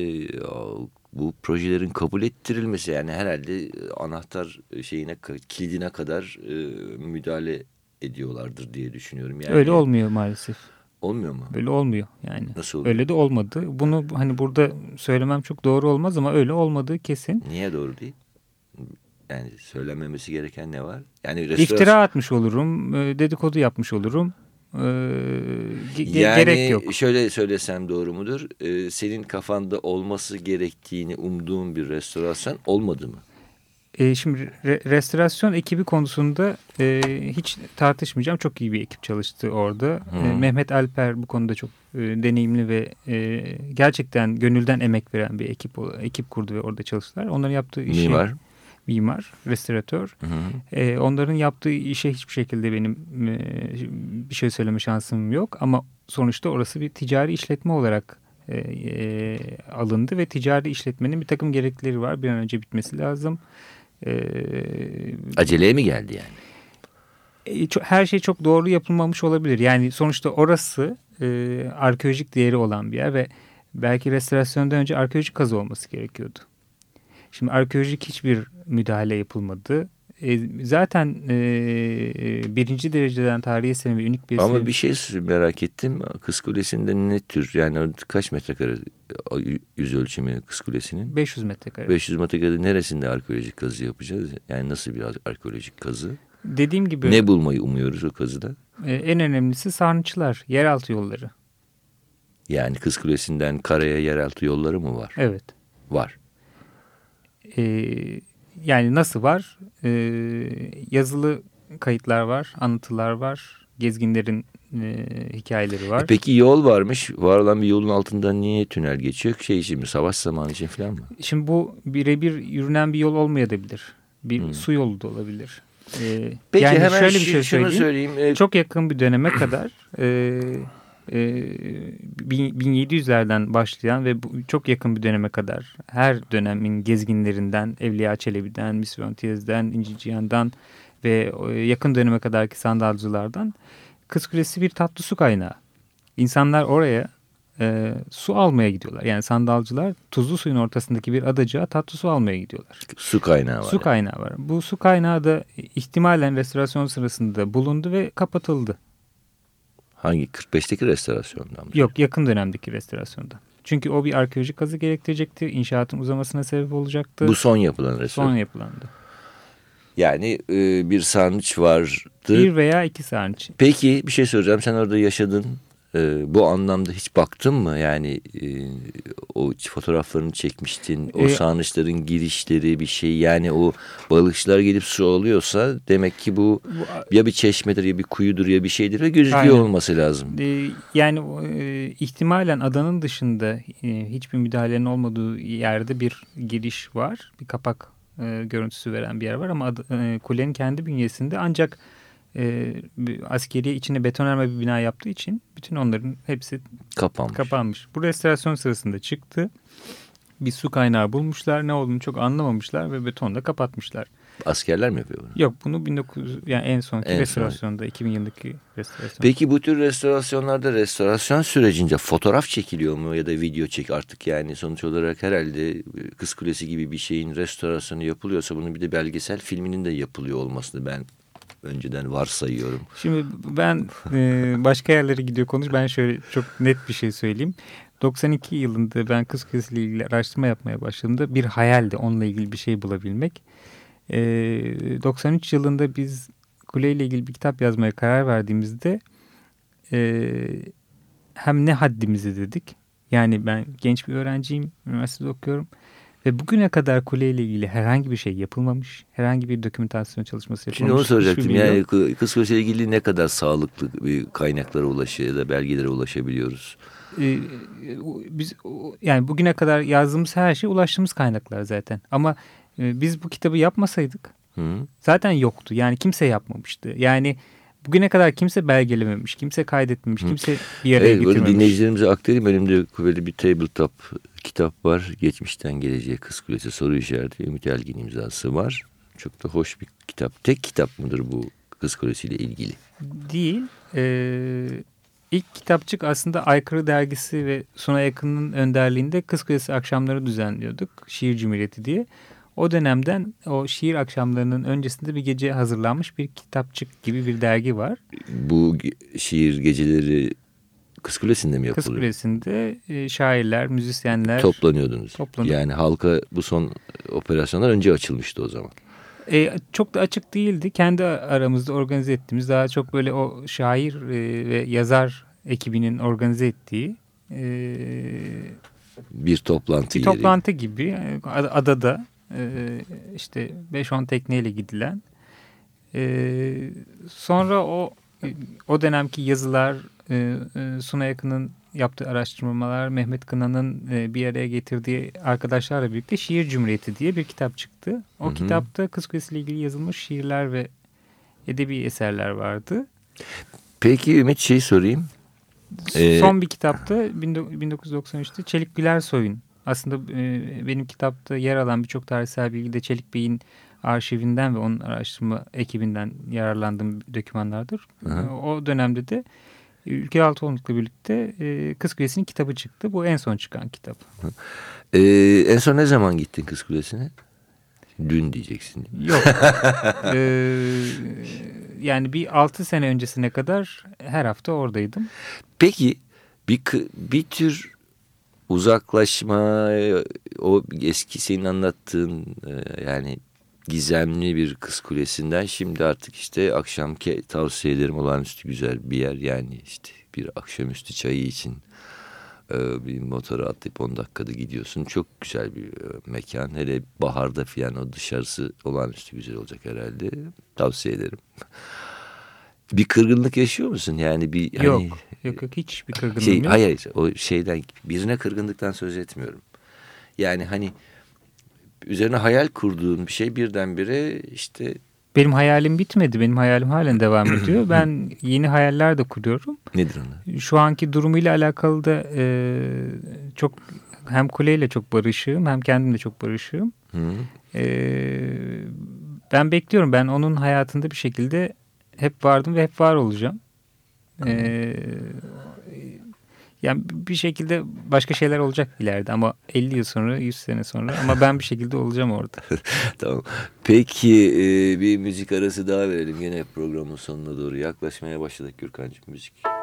bu projelerin kabul ettirilmesi yani herhalde anahtar şeyine kilidine kadar e, müdahale ediyorlardır diye düşünüyorum. Yani öyle olmuyor maalesef. Olmuyor mu? Öyle olmuyor yani. Nasıl oluyor? Öyle de olmadı. Bunu hani burada söylemem çok doğru olmaz ama öyle olmadığı kesin. Niye doğru değil? Yani söylenmemesi gereken ne var? Yani restorasyon... İftira atmış olurum, e, dedikodu yapmış olurum. Ee, ge- Yani gerek yok. şöyle söylesem doğru mudur? Ee, senin kafanda olması gerektiğini umduğun bir restorasyon olmadı mı? E, şimdi re- restorasyon ekibi konusunda e, hiç tartışmayacağım. Çok iyi bir ekip çalıştı orada. E, Hmm. Mehmet Alper bu konuda çok e, deneyimli ve e, gerçekten gönülden emek veren bir ekip ekip kurdu ve orada çalıştılar. Onların yaptığı işi Mimar. mimar, restoratör. Hı hı. E, onların yaptığı işe hiçbir şekilde benim e, bir şey söyleme şansım yok. Ama sonuçta orası bir ticari işletme olarak e, e, alındı ve ticari işletmenin bir takım gereklileri var. Bir an önce bitmesi lazım. E, Aceleye mi geldi yani? e, her şey çok doğru yapılmamış olabilir. Yani sonuçta orası e, arkeolojik değeri olan bir yer ve belki restorasyondan önce arkeolojik kazı olması gerekiyordu. Şimdi arkeolojik hiçbir müdahale yapılmadı. E, zaten e, e, birinci dereceden tarihi eserin ve unik bir Ama eserin- bir şey merak ettim. Kız Kulesi'nde ne tür yani kaç metrekare yüz ölçümü Kız Kulesi'nin? 500 metrekare. 500 metrekare neresinde arkeolojik kazı yapacağız? Yani nasıl bir arkeolojik kazı? Dediğim gibi Ne bulmayı umuyoruz o kazıda? e, en önemlisi sarnıçlar, yeraltı yolları. Yani Kız Kulesi'nden karaya yeraltı yolları mı var? Evet. Var. E, yani nasıl var? E, yazılı kayıtlar var, anlatılar var, gezginlerin e, hikayeleri var. E peki yol varmış. Var olan bir yolun altından niye tünel geçiyor? Şey için mi? Savaş zamanı için falan mı? Şimdi bu birebir yürünen bir yol olmayabilir. Bir Hmm. su yolu da olabilir. E, Peki yani hemen şöyle bir şey söyleyeyim. söyleyeyim. E, Çok yakın bir döneme kadar e, e, bin- 1700'lerden başlayan ve bu, çok yakın bir döneme kadar her dönemin gezginlerinden, Evliya Çelebi'den, Misyon Tiyez'den, İnci Cihan'dan ve e, yakın döneme kadarki sandalcılardan Kız Kulesi bir tatlı su kaynağı. İnsanlar oraya e, su almaya gidiyorlar. Yani sandalcılar tuzlu suyun ortasındaki bir adacığa tatlı su almaya gidiyorlar. su kaynağı var. Su kaynağı var. Bu su kaynağı da ihtimalen restorasyon sırasında bulundu ve kapatıldı. Hangi? 45'teki restorasyondan mı? Yok yakın dönemdeki restorasyonda. Çünkü o bir arkeolojik kazı gerektirecekti. İnşaatın uzamasına sebep olacaktı. Bu son yapılan restorasyon. son yapılandı. Yani e, bir sarnıç vardı. Bir veya iki sarnıç. Peki bir şey soracağım. Sen orada yaşadın. E, bu anlamda hiç baktın mı? Yani e, o fotoğraflarını çekmiştin. O E, sarnıçların girişleri bir şey. Yani o balıkçılar gelip su alıyorsa demek ki bu Bu, ya bir çeşmedir ya bir kuyudur ya bir şeydir ve gözüküyor Aynen. olması lazım. e, yani e, ihtimalen adanın dışında e, hiçbir müdahalenin olmadığı yerde bir giriş var. Bir kapak e, görüntüsü veren bir yer var ama adı- e, kulenin kendi bünyesinde ancak e, askeriye içine betonarme bir bina yaptığı için bütün onların hepsi Kapanmış. kapanmış. Bu restorasyon sırasında çıktı. Bir su kaynağı bulmuşlar. Ne olduğunu çok anlamamışlar ve betonla kapatmışlar. Askerler mi yapıyor bunu? Yok bunu 19 yani en sonki En son. restorasyonda 2000 yılındaki restorasyon. Peki bu tür restorasyonlarda restorasyon sürecince fotoğraf çekiliyor mu ya da video çek artık yani sonuç olarak herhalde e, Kız Kulesi gibi bir şeyin restorasyonu yapılıyorsa bunun bir de belgesel filminin de yapılıyor olmasını ben önceden varsayıyorum. Şimdi ben e, başka yerlere gidiyor konuş. Ben şöyle çok net bir şey söyleyeyim. 92 yılında ben Kız ile ilgili araştırma yapmaya başladığımda bir hayaldi onunla ilgili bir şey bulabilmek. E, 93 yılında biz kule ile ilgili bir kitap yazmaya karar verdiğimizde e, hem ne haddimizi dedik. Yani ben genç bir öğrenciyim, üniversitede okuyorum. Ve bugüne kadar kule ile ilgili herhangi bir şey yapılmamış. Herhangi bir dokümentasyon çalışması yapılmamış. Şimdi onu soracaktım yani Kız Kulesi ile ilgili ne kadar sağlıklı bir kaynaklara ulaşıyor ya da belgelere ulaşabiliyoruz? Ee, biz yani bugüne kadar yazdığımız her şey ulaştığımız kaynaklar zaten. Ama e, biz bu kitabı yapmasaydık Hı? zaten yoktu. Yani kimse yapmamıştı. Yani bugüne kadar kimse belgelememiş, kimse kaydetmemiş, kimse bir araya Evet, getirmemiş. dinleyicilerimize aktarayım. Elimde böyle bir tabletop kitap var. Geçmişten geleceğe Kız Kulesi soru işareti. Ümit Elgin imzası var. Çok da hoş bir kitap. Tek kitap mıdır bu Kız Kulesi ile ilgili? Değil. Ee, ilk kitapçık aslında Aykırı Dergisi ve Suna Yakın'ın önderliğinde Kız Kulesi akşamları düzenliyorduk. Şiir Cumhuriyeti diye. O dönemden o şiir akşamlarının öncesinde bir gece hazırlanmış bir kitapçık gibi bir dergi var. Bu şiir geceleri Kız Kulesi'nde mi Kız yapılıyor? Kulesi'nde e, şairler, müzisyenler Toplanıyordunuz. Toplanıyor. Yani halka bu son operasyonlar önce açılmıştı o zaman. E, çok da açık değildi. Kendi aramızda organize ettiğimiz daha çok böyle o şair e, ve yazar ekibinin organize ettiği e, Bir toplantı bir yeri. toplantı gibi e, ad- adada işte 5-10 tekneyle gidilen e, sonra o o dönemki yazılar e, e, Suna Yakın'ın yaptığı araştırmalar Mehmet Kınan'ın e, bir araya getirdiği arkadaşlarla birlikte Şiir Cumhuriyeti diye bir kitap çıktı. O Hı hı. kitapta Kız Kulesi ile ilgili yazılmış şiirler ve edebi eserler vardı. Peki Ümit şey sorayım. Ee, Son bir kitapta 1993'te Çelik Gülersoy'un aslında e, benim kitapta yer alan birçok tarihsel bilgi de Çelik Bey'in arşivinden ve onun araştırma ekibinden yararlandığım dokümanlardır. E, O dönemde de Ülke Altıoğlu'nukla birlikte e, Kız Kulesi'nin kitabı çıktı. Bu en son çıkan kitap. Ee, en son ne zaman gittin Kız Kulesi'ne? Dün diyeceksin. Yok. E, yani bir 6 sene öncesine kadar her hafta oradaydım. Peki bir, bir tür uzaklaşma e, o eski senin anlattığın e, yani gizemli bir kız kulesinden şimdi artık işte akşamki tavsiye ederim olağanüstü güzel bir yer. Yani işte bir akşamüstü çayı için e, bir motora atlayıp 10 dakikada gidiyorsun. Çok güzel bir mekan. Hele baharda filan o dışarısı olağanüstü güzel olacak herhalde. Tavsiye ederim. Bir kırgınlık yaşıyor musun? Yani bir hani, Yok. Yok yok hiç bir kırgınlığım şey, yok. hayır, o şeyden birine kırgınlıktan söz etmiyorum. Yani hani üzerine hayal kurduğun bir şey birdenbire işte Benim hayalim bitmedi. Benim hayalim halen devam ediyor. Ben yeni hayaller de kuruyorum. nedir onlar? Şu anki durumuyla alakalı da e, çok hem kuleyle çok barışığım hem kendimle çok barışığım. Hı? E, ben bekliyorum. Ben onun hayatında bir şekilde hep vardım ve hep var olacağım. E, yani bir şekilde başka şeyler olacak ileride ama 50 yıl sonra 100 sene sonra ama ben bir şekilde olacağım orada. Tamam. Peki e, bir müzik arası daha verelim. Yine programın sonuna doğru yaklaşmaya başladık Gürkan'cığım müzik. Thank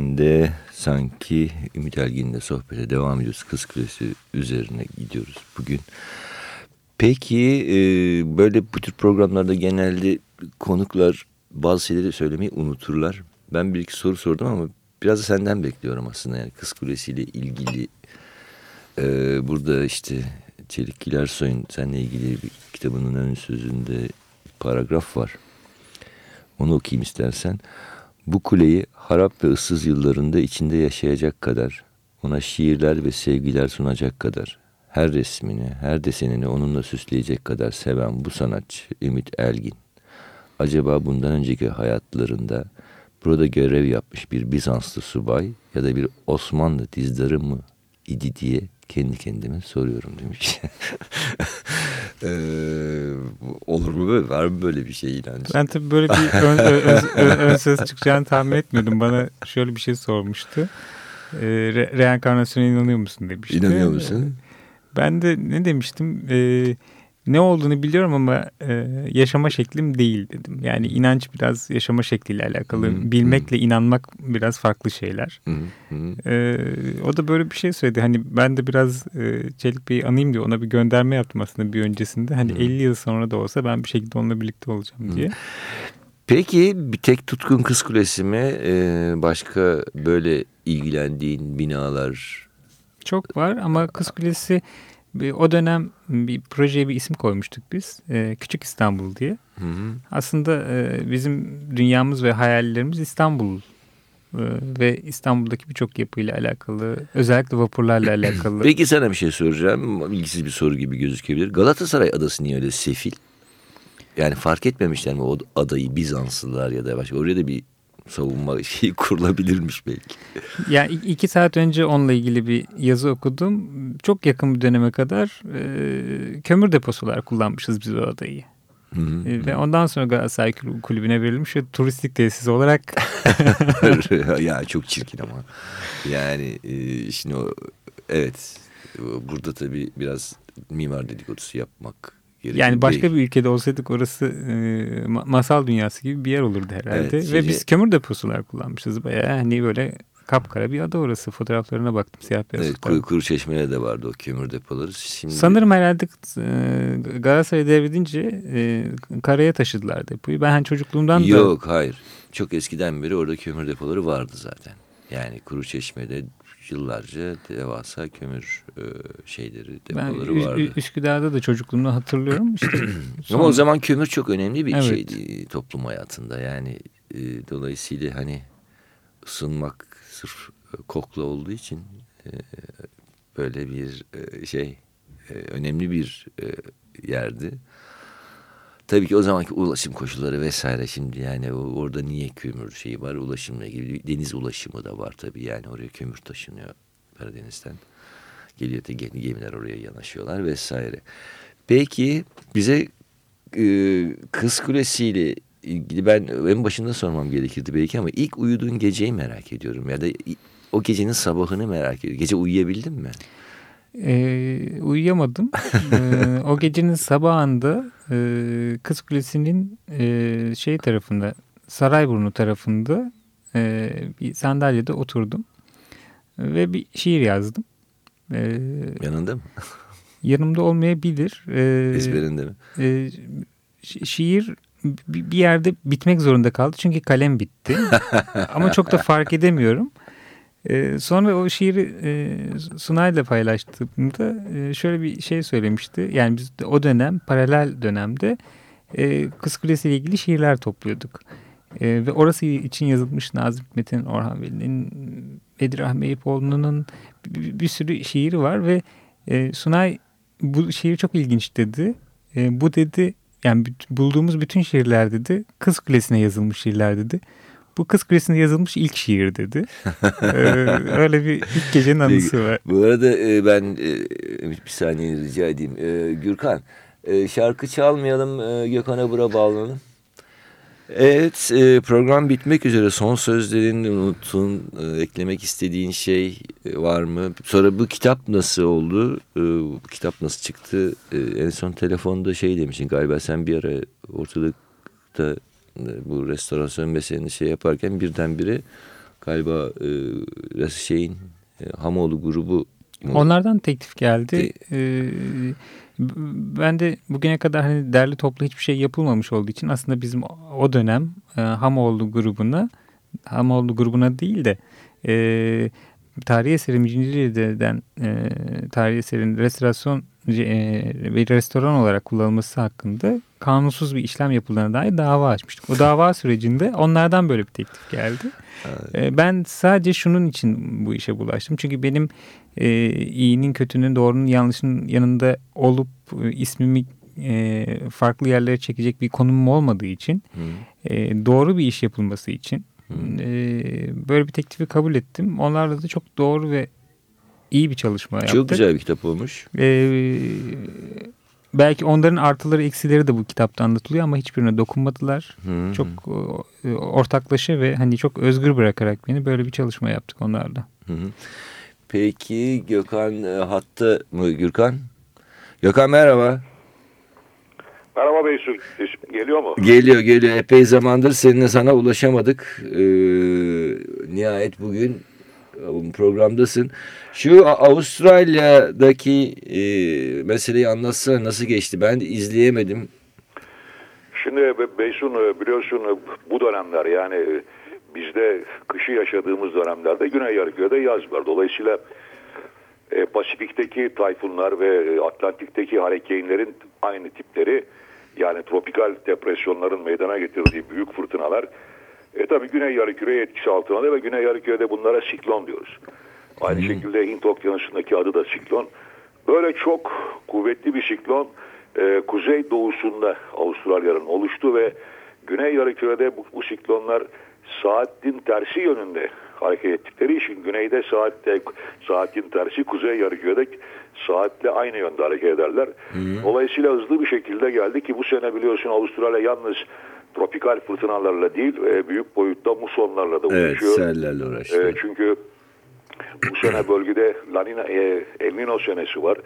Geven'de sanki Ümit Elgin'le sohbete devam ediyoruz. Kız Kulesi üzerine gidiyoruz bugün. Peki e, böyle bu tür programlarda genelde konuklar bazı şeyleri söylemeyi unuturlar. Ben bir iki soru sordum ama biraz da senden bekliyorum aslında. Yani Kız Kulesi ile ilgili e, burada işte Çelik Gilersoy'un seninle ilgili bir kitabının ön sözünde paragraf var. Onu okuyayım istersen. Bu kuleyi harap ve ıssız yıllarında içinde yaşayacak kadar, ona şiirler ve sevgiler sunacak kadar, her resmini, her desenini onunla süsleyecek kadar seven bu sanatçı Ümit Elgin. Acaba bundan önceki hayatlarında burada görev yapmış bir Bizanslı subay ya da bir Osmanlı dizdarı mı idi diye kendi kendime soruyorum demiş. Eee, olur mu böyle? Var mı böyle bir şey inanç? Ben tabii böyle bir ön, ön, ön, ön söz çıkacağını tahmin etmiyordum. Bana şöyle bir şey sormuştu. Ee, re, reenkarnasyona inanıyor musun demişti. İnanıyor musun? Ben de ne demiştim? Ee, ne olduğunu biliyorum ama e, yaşama şeklim değil dedim. Yani inanç biraz yaşama şekliyle alakalı. Hı, Bilmekle inanmak biraz farklı şeyler. Hı hı. Ee, o da böyle bir şey söyledi. Hani ben de biraz e, Çelik Bey'i anayım diye ona bir gönderme yaptım aslında bir öncesinde. Hani Hı. 50 yıl sonra da olsa ben bir şekilde onunla birlikte olacağım diye. Peki bir tek Tutkun Kız Kulesi mi? Ee, başka böyle ilgilendiğin binalar? Çok var ama Kız Kulesi o dönem bir projeye bir isim koymuştuk biz. Ee, Küçük İstanbul diye. Hı hı. Aslında e, bizim dünyamız ve hayallerimiz İstanbul e, ve İstanbul'daki birçok yapıyla alakalı. Özellikle vapurlarla alakalı. Peki sana bir şey soracağım. İlgisiz bir soru gibi gözükebilir. Galatasaray adası niye öyle sefil? Yani fark etmemişler mi o adayı Bizanslılar ya da başka? Oraya da bir savunma şeyi kurulabilirmiş belki. Yani iki saat önce onunla ilgili bir yazı okudum. Çok yakın bir döneme kadar e, kömür deposular kullanmışız biz o adayı. Hı hı. E, ve ondan sonra Galatasaray Kul- Kulübü'ne verilmiş ve turistik tesis olarak ya çok çirkin ama. Yani e, şimdi o evet burada tabii biraz mimar dedikodusu yapmak. Yani başka bir ülkede olsaydık orası e, ma- masal dünyası gibi bir yer olurdu herhalde. Evet, ve şey- biz kömür deposular kullanmışız bayağı. Hani böyle kapkara bir ada orası. Fotoğraflarına baktım siyah beyaz Evet, kuru, kuru çeşmede de vardı o kömür depoları. Şimdi Sanırım herhalde e, Galatasaray devredince e, karaya taşıdılar depoyu. Ben hani çocukluğumdan da Yok hayır. Çok eskiden beri orada kömür depoları vardı zaten. Yani kuru çeşmede yıllarca devasa kömür e, şeyleri ben depoları Ü- vardı. Üsküdar'da da çocukluğumda hatırlıyorum. İşte Ama sonra- o zaman kömür çok önemli bir Evet. şeydi toplum hayatında. Yani e, dolayısıyla hani ısınmak sırf e, kokla olduğu için e, böyle bir e, şey e, önemli bir e, yerdi. Tabii ki o zamanki ulaşım koşulları vesaire şimdi yani orada niye kömür şeyi var ulaşımla ilgili deniz ulaşımı da var tabii yani oraya kömür taşınıyor Karadeniz'den. Geliyor da gemi- gemiler oraya yanaşıyorlar vesaire. Peki bize e, Kız Kulesi ile ilgili ben en başında sormam gerekirdi belki ama ilk uyuduğun geceyi merak ediyorum ya da o gecenin sabahını merak ediyorum. Gece uyuyabildin mi? Ee, uyuyamadım. Ee, o gecenin sabahında e, Kız Kulesi'nin e, şey tarafında Sarayburnu tarafında e, bir sandalyede oturdum ve bir şiir yazdım. Ee, Yanında mı? yanımda olmayabilir. Ee, Ezberinde mi? e, şi- şiir bir yerde bitmek zorunda kaldı. Çünkü kalem bitti. Ama çok da fark edemiyorum. Ee, sonra o şiiri e, Sunay'la paylaştığımda e, şöyle bir şey söylemişti. Yani biz de o dönem paralel dönemde e, Kız Kulesi ile ilgili şiirler topluyorduk. E, ve orası için yazılmış Nazım Hikmet'in, Orhan Veli'nin, Bedir Eyüpoğlu'nun bir, sürü şiiri var ve Sunay bu şiir çok ilginç dedi. Bu dedi yani bulduğumuz bütün şiirler dedi Kız Kulesi'ne yazılmış şiirler dedi. Bu Kız Kulesi'nde yazılmış ilk şiir dedi. ee, öyle bir ilk gecenin anısı var. Bu arada e, ben e, bir saniye rica edeyim. E, Gürkan e, şarkı çalmayalım e, Gökhan Bura bağlanalım. Evet e, program bitmek üzere son sözlerin unuttun e, eklemek istediğin şey e, var mı? Sonra bu kitap nasıl oldu? Bu kitap nasıl çıktı? En son telefonda şey demişsin galiba sen bir ara ortalıkta bu restorasyon meseleni şey yaparken birdenbire galiba şeyin Hamoğlu grubu Onlardan teklif geldi. Te ben de bugüne kadar hani derli toplu hiçbir şey yapılmamış olduğu için aslında bizim o dönem e, Hamoğlu grubuna Hamoğlu grubuna değil de e, tarihi eserin Cincirli'den e, tarihi eserin restorasyon e, ve restoran olarak kullanılması hakkında kanunsuz bir işlem yapıldığına dair dava açmıştık. O dava sürecinde onlardan böyle bir teklif geldi. Evet. E, ben sadece şunun için bu işe bulaştım. Çünkü benim e, iyinin, kötünün, doğrunun, yanlışın yanında olup e, ismimi e, farklı yerlere çekecek bir konumum olmadığı için e, doğru bir iş yapılması için e, böyle bir teklifi kabul ettim. Onlarla da çok doğru ve iyi bir çalışma yaptık. Çok güzel bir kitap olmuş. E, belki onların artıları eksileri de bu kitapta anlatılıyor ama hiçbirine dokunmadılar. Hı Çok e, ortaklaşa ve hani çok özgür bırakarak beni böyle bir çalışma yaptık onlarla. Hı hı. Peki Gökhan e, hattı mı Gürkan? Gökhan merhaba. Merhaba Beysu. Geliyor mu? Geliyor geliyor. Epey zamandır seninle sana ulaşamadık. Ee, nihayet bugün e, programdasın. Şu Avustralya'daki e, meseleyi anlatsana nasıl geçti? Ben izleyemedim. Şimdi Beysun e, biliyorsun e, bu dönemler yani bizde kışı yaşadığımız dönemlerde Güney Yarıköy'de yaz var. Dolayısıyla e, Pasifik'teki tayfunlar ve e, Atlantik'teki harekeynlerin aynı tipleri yani tropikal depresyonların meydana getirdiği büyük fırtınalar e, tabi Güney Yarıküre etkisi altında ve Güney Yarıküre'de bunlara siklon diyoruz. Aynı hmm. şekilde Hint Okyanusu'ndaki adı da siklon. Böyle çok kuvvetli bir siklon e, kuzey doğusunda Avustralya'nın oluştu ve Güney Yarıküre'de bu, bu siklonlar saatin tersi yönünde hareket ettikleri için güneyde saatte saatin tersi kuzey yarıkürede saatle aynı yönde hareket ederler. Hı. Dolayısıyla hızlı bir şekilde geldi ki bu sene biliyorsun Avustralya yalnız tropikal fırtınalarla değil e, büyük boyutta musonlarla da uğraşıyor. Evet sellerle uğraşıyor. E, çünkü bu sene bölgede Lanina, e, El Nino senesi var.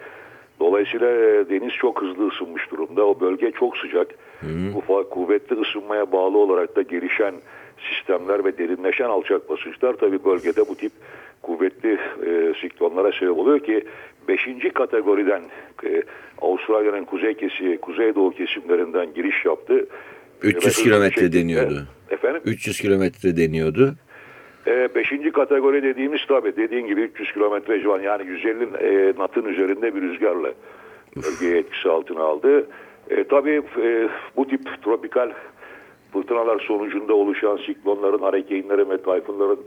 Dolayısıyla e, deniz çok hızlı ısınmış durumda. O bölge çok sıcak. Hı. Bu kuvvetli ısınmaya bağlı olarak da gelişen sistemler ve derinleşen alçak basınçlar tabi bölgede bu tip kuvvetli e, siklonlara sebep oluyor ki 5. kategoriden e, Avustralya'nın kuzey kesi, kuzeydoğu kesimlerinden giriş yaptı. 300 kilometre deniyordu. Efendim? 300 kilometre deniyordu. 5. E, kategori dediğimiz tabi dediğin gibi 300 kilometre civarı yani 150 e, natın üzerinde bir rüzgarla bölgeyi etkisi altına aldı. E, tabii e, bu tip tropikal Fırtınalar sonucunda oluşan siklonların, hareketlerin ve tayfunların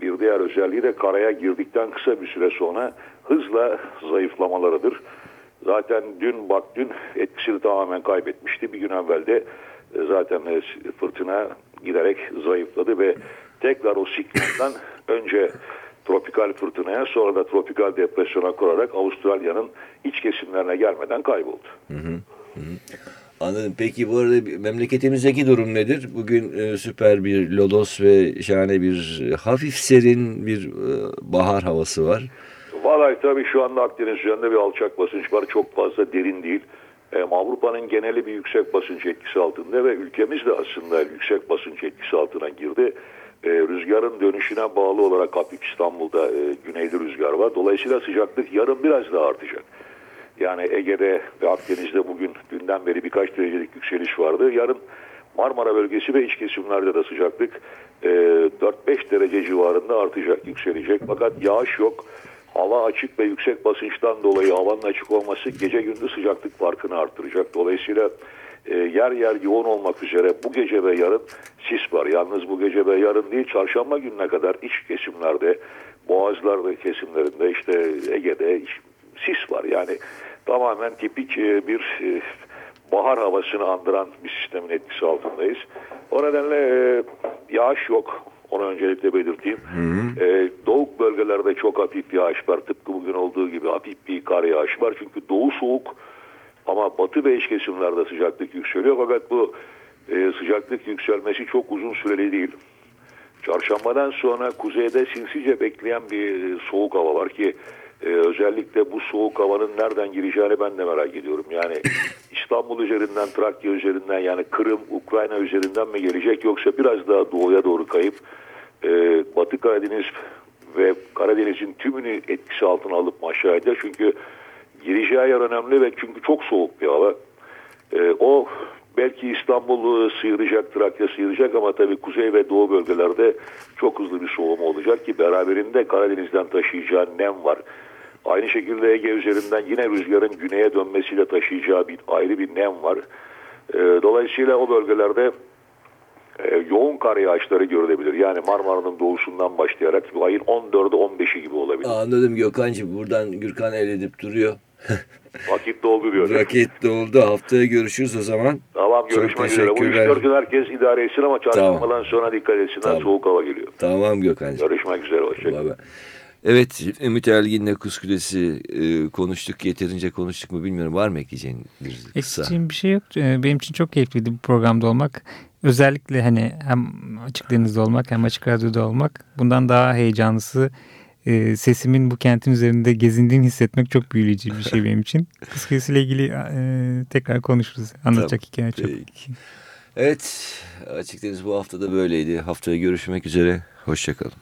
bir diğer özelliği de karaya girdikten kısa bir süre sonra hızla zayıflamalarıdır. Zaten dün bak dün etkisini tamamen kaybetmişti. Bir gün evvel de e, zaten e, fırtına giderek zayıfladı ve tekrar o siklondan önce tropikal fırtınaya sonra da tropikal depresyona kurarak Avustralya'nın iç kesimlerine gelmeden kayboldu. Hı hı. Hı. Anladım. Peki bu arada memleketimizdeki durum nedir? Bugün e, süper bir lodos ve şahane bir e, hafif serin bir e, bahar havası var. Vallahi tabii şu anda Akdeniz üzerinde bir alçak basınç var. Çok fazla derin değil. E, Avrupa'nın geneli bir yüksek basınç etkisi altında ve ülkemiz de aslında yüksek basınç etkisi altına girdi. E, rüzgarın dönüşüne bağlı olarak hafif İstanbul'da e, güneyli rüzgar var. Dolayısıyla sıcaklık yarın biraz daha artacak. Yani Ege'de ve Akdeniz'de bugün dünden beri birkaç derecelik yükseliş vardı. Yarın Marmara bölgesi ve iç kesimlerde de sıcaklık e, 4-5 derece civarında artacak, yükselecek. Fakat yağış yok. Hava açık ve yüksek basınçtan dolayı havanın açık olması gece gündüz sıcaklık farkını arttıracak. Dolayısıyla e, yer yer yoğun olmak üzere bu gece ve yarın sis var. Yalnız bu gece ve yarın değil çarşamba gününe kadar iç kesimlerde, boğazlar ve kesimlerinde işte Ege'de sis var. Yani tamamen tipik e, bir e, bahar havasını andıran bir sistemin etkisi altındayız. O nedenle e, yağış yok. Onu öncelikle belirteyim. E, doğu bölgelerde çok hafif yağış var. Tıpkı bugün olduğu gibi hafif bir kar yağış var. Çünkü doğu soğuk ama batı ve iç kesimlerde sıcaklık yükseliyor. Fakat bu e, sıcaklık yükselmesi çok uzun süreli değil. Çarşambadan sonra kuzeyde sinsice bekleyen bir soğuk hava var ki e, özellikle bu soğuk havanın nereden gireceğini ben de merak ediyorum. Yani İstanbul üzerinden, Trakya üzerinden yani Kırım, Ukrayna üzerinden mi gelecek yoksa biraz daha doğuya doğru kayıp e, Batı Karadeniz ve Karadeniz'in tümünü etkisi altına alıp mı aşağı eder? Çünkü gireceği yer önemli ve çünkü çok soğuk bir hava. E, o belki İstanbul'u sıyıracak, Trakya sıyıracak ama tabii kuzey ve doğu bölgelerde çok hızlı bir soğuma olacak ki beraberinde Karadeniz'den taşıyacağı nem var. Aynı şekilde Ege üzerinden yine rüzgarın güneye dönmesiyle taşıyacağı bir ayrı bir nem var. E, dolayısıyla o bölgelerde e, yoğun kar yağışları görülebilir. Yani Marmara'nın doğusundan başlayarak bu ayın 14'ü 15'i gibi olabilir. Anladım Gökhan'cığım. Buradan Gürkan el edip duruyor. Vakit doldu diyor. Vakit doldu. Haftaya görüşürüz o zaman. Tamam görüşmek üzere. Bu teşekkürler. 3-4 gün herkes idare etsin ama çarşambadan sonra dikkat etsinler. Tamam. Soğuk hava geliyor. Tamam Gökhan'cığım. Görüşmek üzere. Hoşçakalın. Evet Ümit Ergin'le Kuz Kulesi e, konuştuk. Yeterince konuştuk mu bilmiyorum. Var mı ekleyeceğin bir kısa? Ekleyeceğim bir şey yok. Ee, Benim için çok keyifliydi bu programda olmak. Özellikle hani hem açık denizde olmak hem açık radyoda olmak. Bundan daha heyecanlısı e, sesimin bu kentin üzerinde gezindiğini hissetmek çok büyüleyici bir şey benim için. Kız Kulesi ile ilgili e, tekrar konuşuruz. Anlatacak Tamam, hikaye çok. peki. Evet Açık Deniz bu hafta da böyleydi. Haftaya görüşmek üzere. Hoşçakalın.